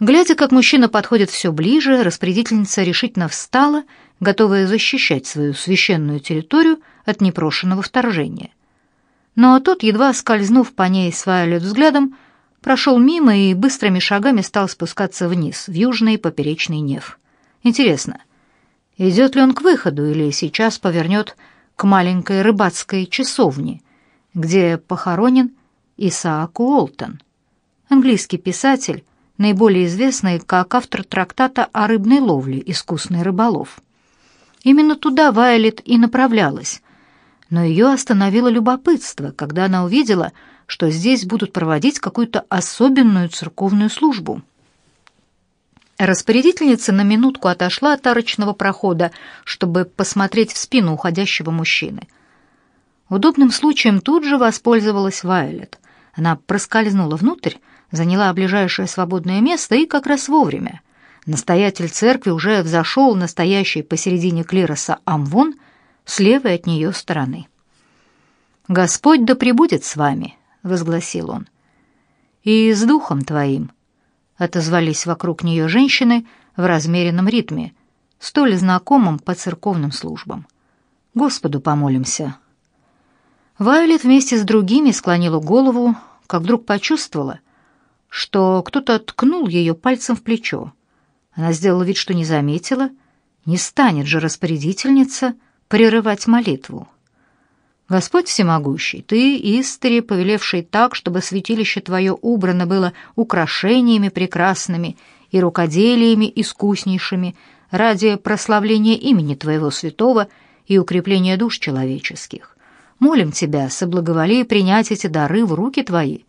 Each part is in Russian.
Глядя, как мужчина подходит все ближе, распорядительница решительно встала, готовая защищать свою священную территорию от непрошенного вторжения. Но тот, едва скользнув по ней с взглядом, прошел мимо и быстрыми шагами стал спускаться вниз, в южный поперечный неф. Интересно, идет ли он к выходу или сейчас повернет к маленькой рыбацкой часовне, где похоронен Исаак Уолтон, английский писатель, наиболее известный как автор трактата о рыбной ловле «Искусный рыболов». Именно туда Вайолет и направлялась, но ее остановило любопытство, когда она увидела, что здесь будут проводить какую-то особенную церковную службу. Распорядительница на минутку отошла от арочного прохода, чтобы посмотреть в спину уходящего мужчины. Удобным случаем тут же воспользовалась Вайолет. Она проскользнула внутрь, заняла ближайшее свободное место и как раз вовремя. Настоятель церкви уже взошел настоящий посередине клироса Амвон с левой от нее стороны. «Господь да пребудет с вами», — возгласил он. «И с духом твоим», — отозвались вокруг нее женщины в размеренном ритме, столь знакомым по церковным службам. «Господу помолимся». Вайолет вместе с другими склонила голову, как вдруг почувствовала — что кто-то ткнул ее пальцем в плечо. Она сделала вид, что не заметила. Не станет же распорядительница прерывать молитву. Господь всемогущий, ты, истори, повелевший так, чтобы святилище твое убрано было украшениями прекрасными и рукоделиями искуснейшими ради прославления имени твоего святого и укрепления душ человеческих. Молим тебя, соблаговоли принять эти дары в руки твои,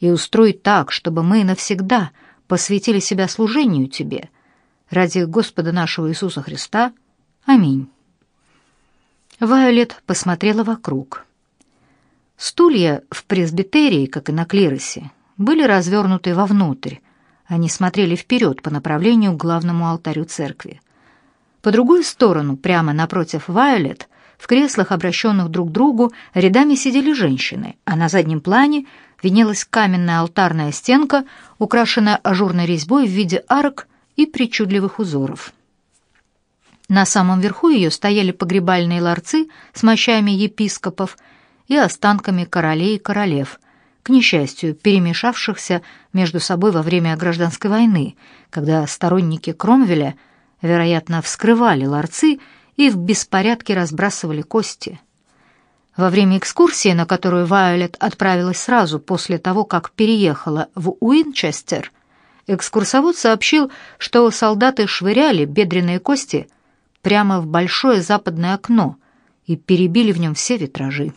и устрой так, чтобы мы навсегда посвятили себя служению Тебе. Ради Господа нашего Иисуса Христа. Аминь. Вайолет посмотрела вокруг. Стулья в пресбитерии, как и на клиросе, были развернуты вовнутрь. Они смотрели вперед по направлению к главному алтарю церкви. По другую сторону, прямо напротив Вайолет, в креслах, обращенных друг к другу, рядами сидели женщины, а на заднем плане виднелась каменная алтарная стенка, украшенная ажурной резьбой в виде арок и причудливых узоров. На самом верху ее стояли погребальные ларцы с мощами епископов и останками королей и королев, к несчастью, перемешавшихся между собой во время гражданской войны, когда сторонники Кромвеля, вероятно, вскрывали ларцы и в беспорядке разбрасывали кости – во время экскурсии, на которую Вайолет отправилась сразу после того, как переехала в Уинчестер, экскурсовод сообщил, что солдаты швыряли бедренные кости прямо в большое западное окно и перебили в нем все витражи.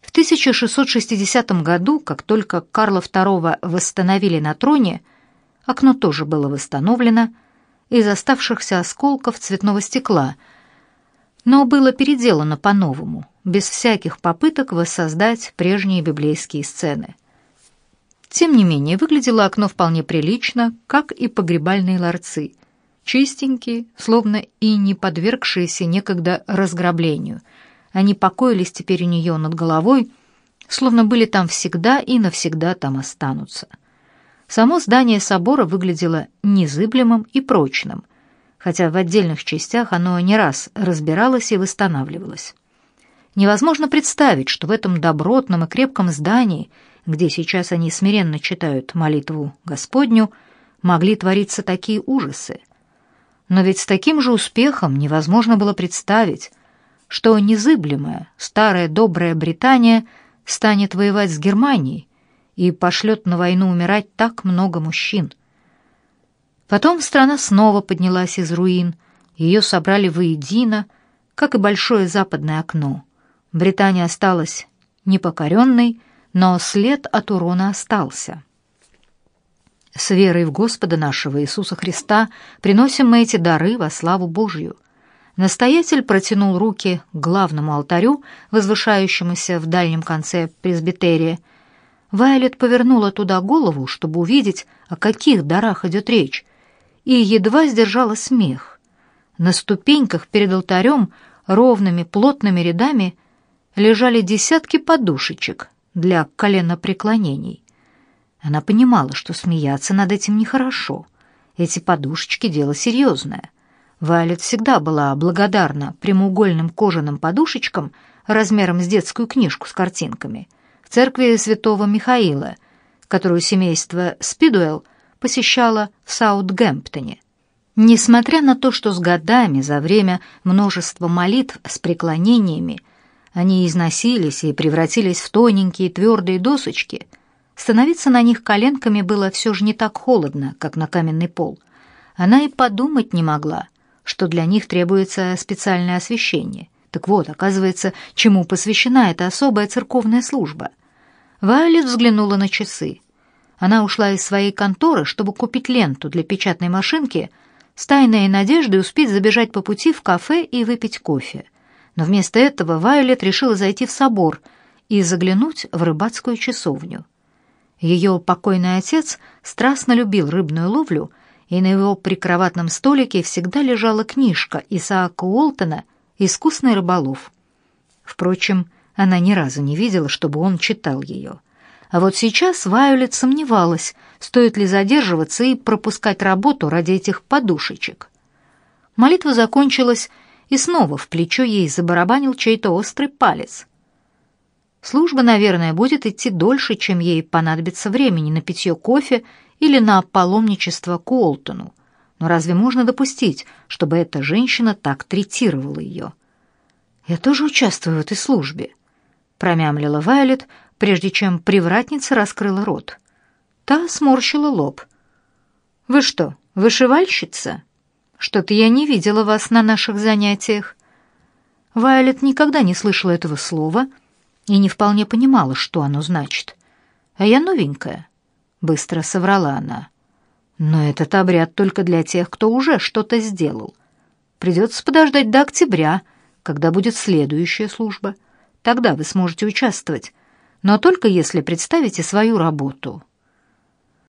В 1660 году, как только Карла II восстановили на троне, окно тоже было восстановлено из оставшихся осколков цветного стекла, но было переделано по-новому – без всяких попыток воссоздать прежние библейские сцены. Тем не менее, выглядело окно вполне прилично, как и погребальные ларцы, чистенькие, словно и не подвергшиеся некогда разграблению. Они покоились теперь у нее над головой, словно были там всегда и навсегда там останутся. Само здание собора выглядело незыблемым и прочным, хотя в отдельных частях оно не раз разбиралось и восстанавливалось. Невозможно представить, что в этом добротном и крепком здании, где сейчас они смиренно читают молитву Господню, могли твориться такие ужасы. Но ведь с таким же успехом невозможно было представить, что незыблемая, старая добрая Британия станет воевать с Германией и пошлет на войну умирать так много мужчин. Потом страна снова поднялась из руин, ее собрали воедино, как и большое западное окно — Британия осталась непокоренной, но след от урона остался. С верой в Господа нашего Иисуса Христа приносим мы эти дары во славу Божью. Настоятель протянул руки к главному алтарю, возвышающемуся в дальнем конце пресбитерия. Вайлет повернула туда голову, чтобы увидеть, о каких дарах идет речь, и едва сдержала смех. На ступеньках перед алтарем ровными плотными рядами лежали десятки подушечек для коленопреклонений. Она понимала, что смеяться над этим нехорошо. Эти подушечки — дело серьезное. Вайлет всегда была благодарна прямоугольным кожаным подушечкам размером с детскую книжку с картинками в церкви святого Михаила, которую семейство Спидуэлл посещало в Саутгемптоне. Несмотря на то, что с годами, за время множества молитв с преклонениями, они износились и превратились в тоненькие твердые досочки, становиться на них коленками было все же не так холодно, как на каменный пол. Она и подумать не могла, что для них требуется специальное освящение. Так вот, оказывается, чему посвящена эта особая церковная служба. Вайолет взглянула на часы. Она ушла из своей конторы, чтобы купить ленту для печатной машинки, с тайной надеждой успеть забежать по пути в кафе и выпить кофе. Но вместо этого Вайолет решила зайти в собор и заглянуть в рыбацкую часовню. Ее покойный отец страстно любил рыбную ловлю, и на его прикроватном столике всегда лежала книжка Исаака Уолтона «Искусный рыболов». Впрочем, она ни разу не видела, чтобы он читал ее. А вот сейчас Вайолет сомневалась, стоит ли задерживаться и пропускать работу ради этих подушечек. Молитва закончилась, и снова в плечо ей забарабанил чей-то острый палец. Служба, наверное, будет идти дольше, чем ей понадобится времени на питье кофе или на паломничество к Уолтону. Но разве можно допустить, чтобы эта женщина так третировала ее? «Я тоже участвую в этой службе», — промямлила Вайлет, прежде чем привратница раскрыла рот. Та сморщила лоб. «Вы что, вышивальщица? Что-то я не видела вас на наших занятиях». Вайлет никогда не слышала этого слова и не вполне понимала, что оно значит. «А я новенькая», — быстро соврала она. «Но этот обряд только для тех, кто уже что-то сделал. Придется подождать до октября, когда будет следующая служба. Тогда вы сможете участвовать, но только если представите свою работу».